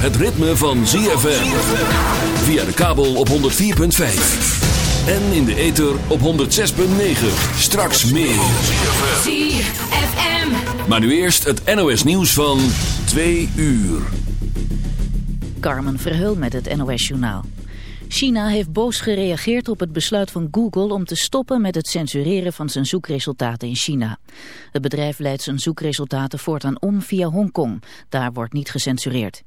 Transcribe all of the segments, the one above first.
het ritme van ZFM. Via de kabel op 104.5. En in de ether op 106.9. Straks meer. ZFM. Maar nu eerst het NOS nieuws van 2 uur. Carmen Verheul met het NOS journaal. China heeft boos gereageerd op het besluit van Google om te stoppen met het censureren van zijn zoekresultaten in China. Het bedrijf leidt zijn zoekresultaten voortaan om via Hongkong. Daar wordt niet gecensureerd.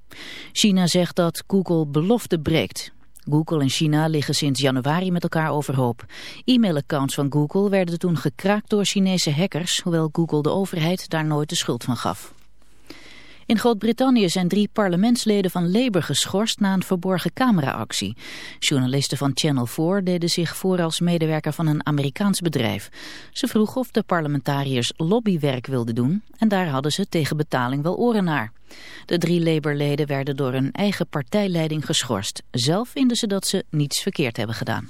China zegt dat Google belofte breekt. Google en China liggen sinds januari met elkaar overhoop. E-mailaccounts van Google werden toen gekraakt door Chinese hackers, hoewel Google de overheid daar nooit de schuld van gaf. In Groot-Brittannië zijn drie parlementsleden van Labour geschorst na een verborgen cameraactie. Journalisten van Channel 4 deden zich voor als medewerker van een Amerikaans bedrijf. Ze vroegen of de parlementariërs lobbywerk wilden doen en daar hadden ze tegen betaling wel oren naar. De drie Labour-leden werden door hun eigen partijleiding geschorst. Zelf vinden ze dat ze niets verkeerd hebben gedaan.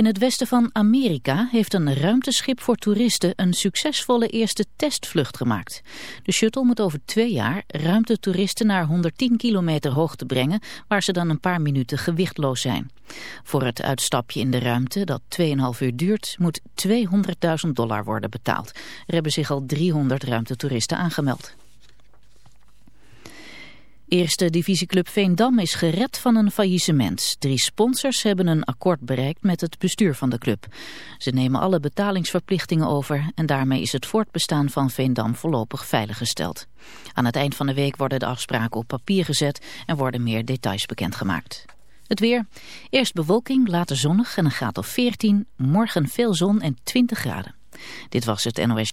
In het westen van Amerika heeft een ruimteschip voor toeristen een succesvolle eerste testvlucht gemaakt. De shuttle moet over twee jaar ruimtetoeristen naar 110 kilometer hoogte brengen, waar ze dan een paar minuten gewichtloos zijn. Voor het uitstapje in de ruimte, dat 2,5 uur duurt, moet 200.000 dollar worden betaald. Er hebben zich al 300 ruimtetoeristen aangemeld. Eerste divisieclub Veendam is gered van een faillissement. Drie sponsors hebben een akkoord bereikt met het bestuur van de club. Ze nemen alle betalingsverplichtingen over en daarmee is het voortbestaan van Veendam voorlopig veiliggesteld. Aan het eind van de week worden de afspraken op papier gezet en worden meer details bekendgemaakt. Het weer. Eerst bewolking, later zonnig en een graad of 14. Morgen veel zon en 20 graden. Dit was het NOS.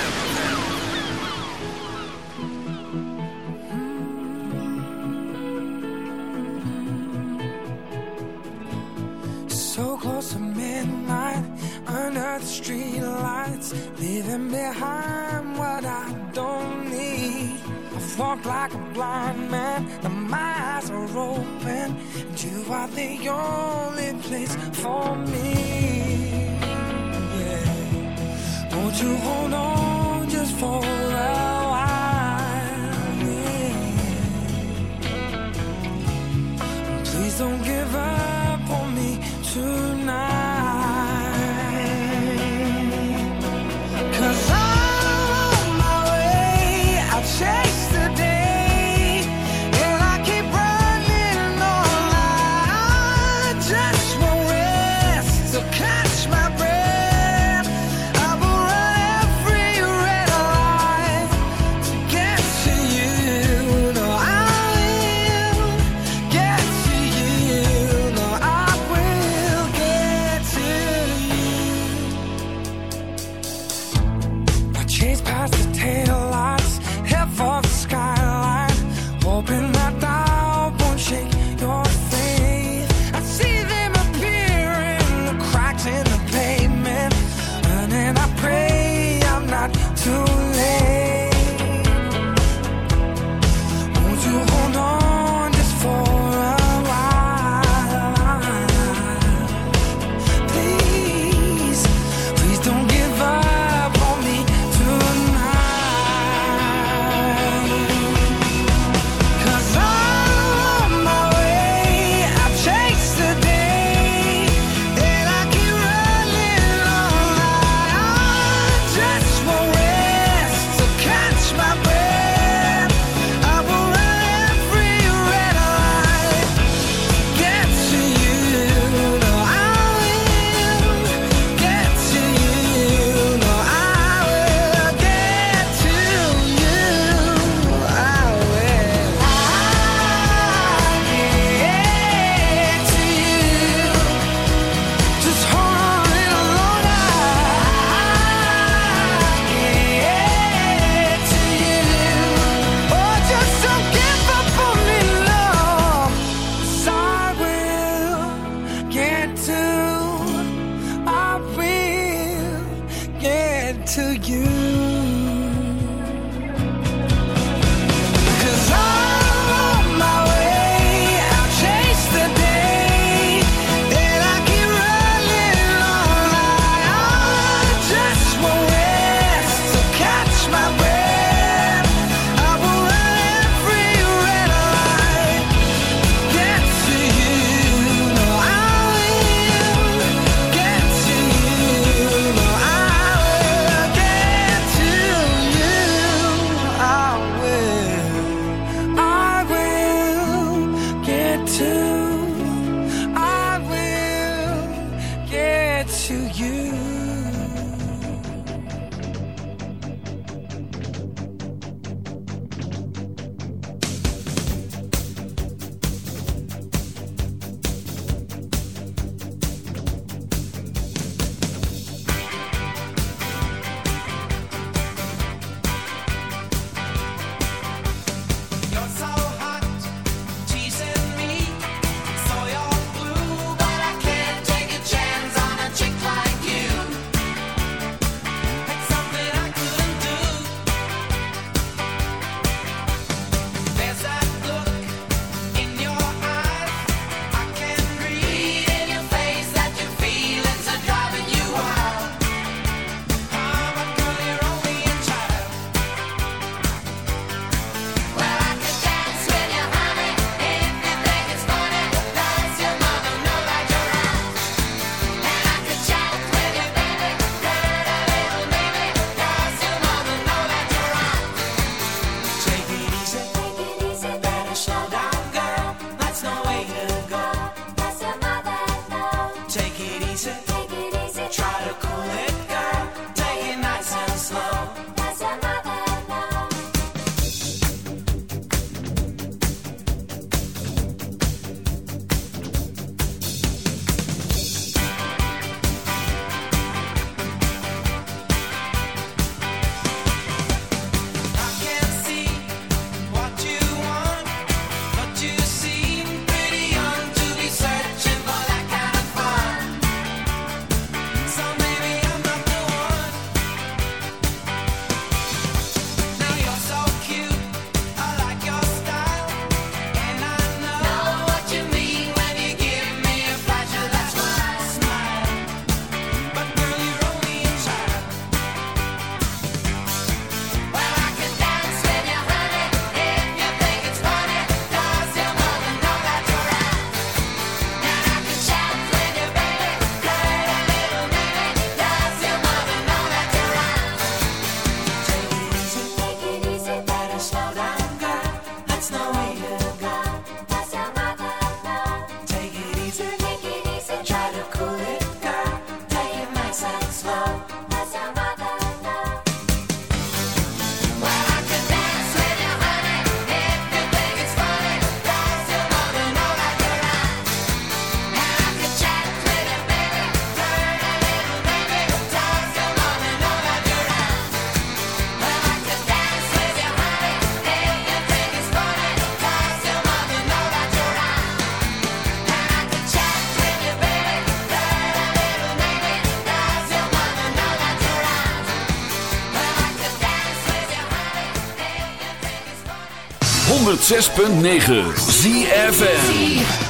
106.9 ZFN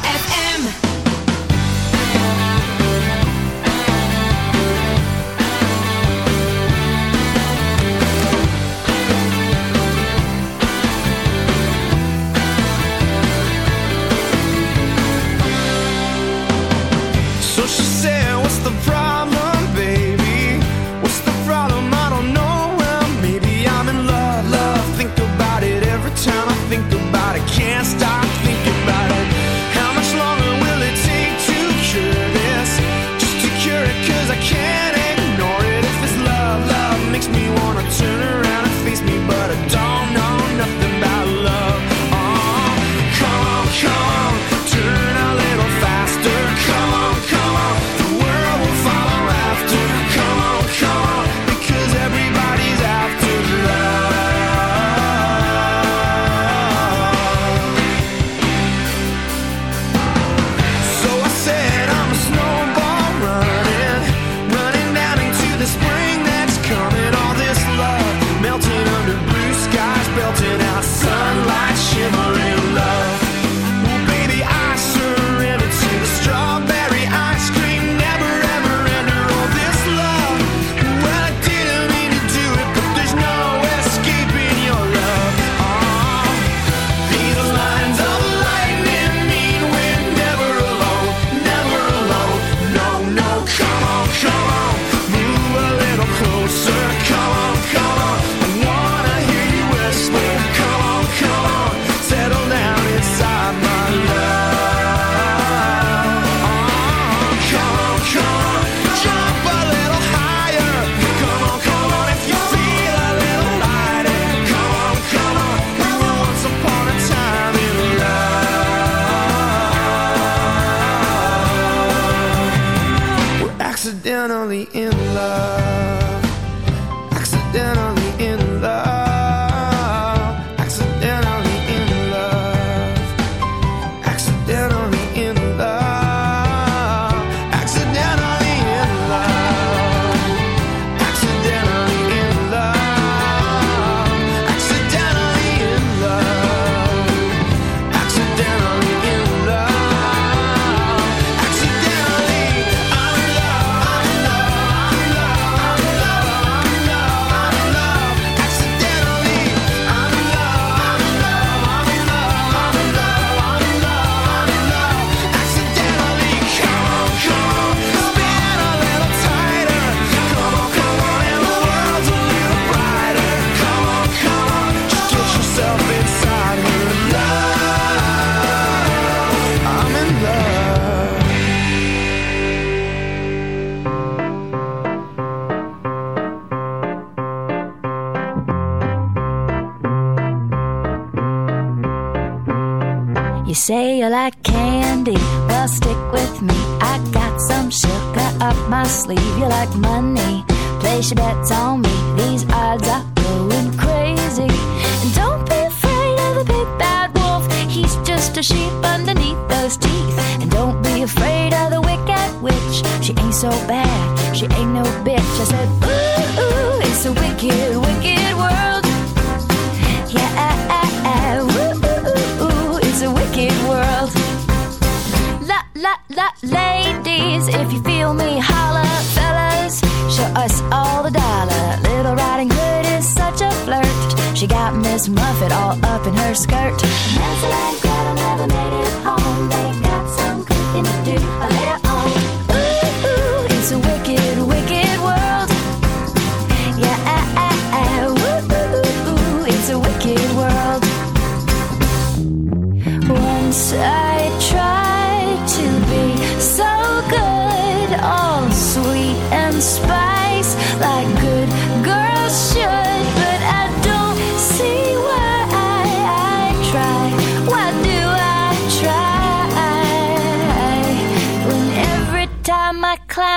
time I think about it, can't stop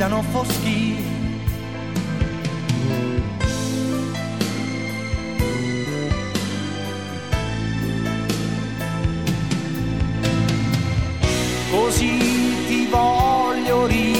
gridano foschi. Così ti voglio ridere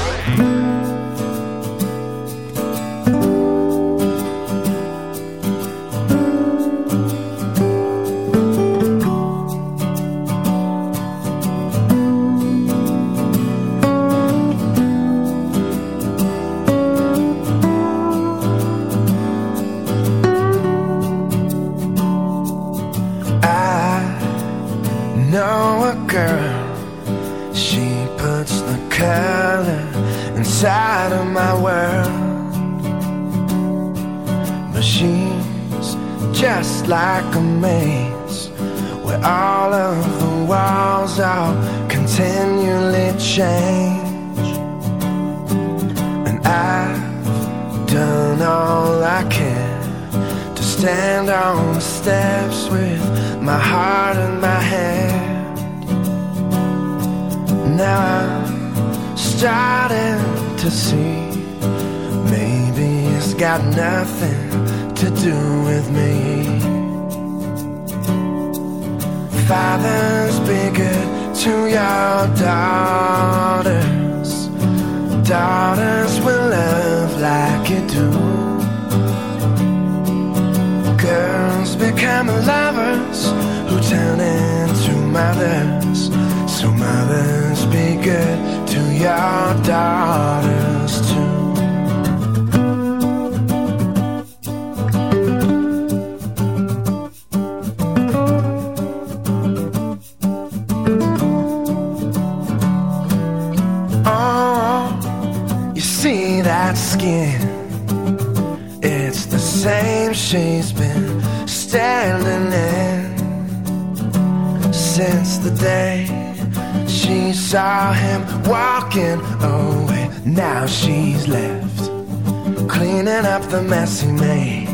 up the mess he made.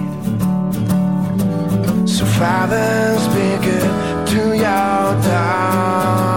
So fathers, be good to your daughters.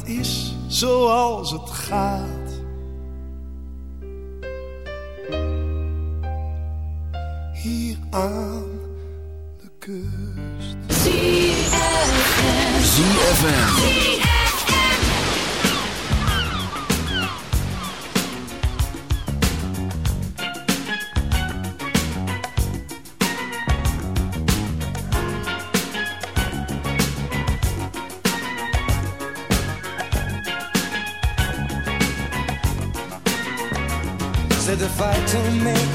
het is zoals het gaat. Hier aan de kust. ZFM. ZFM. to make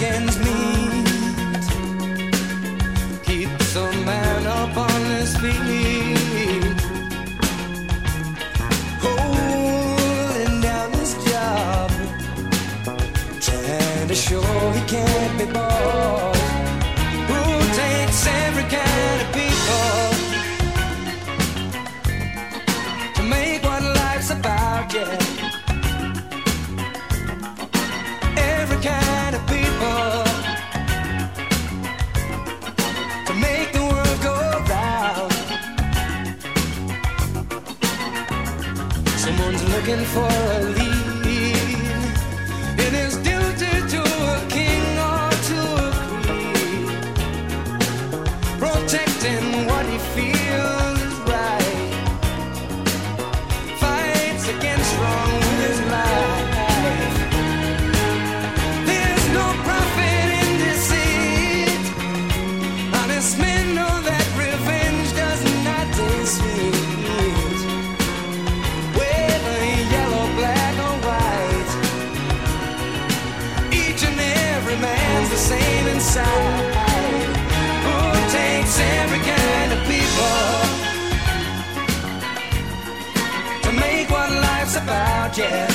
yeah.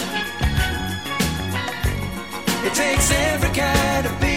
It takes every kind of being.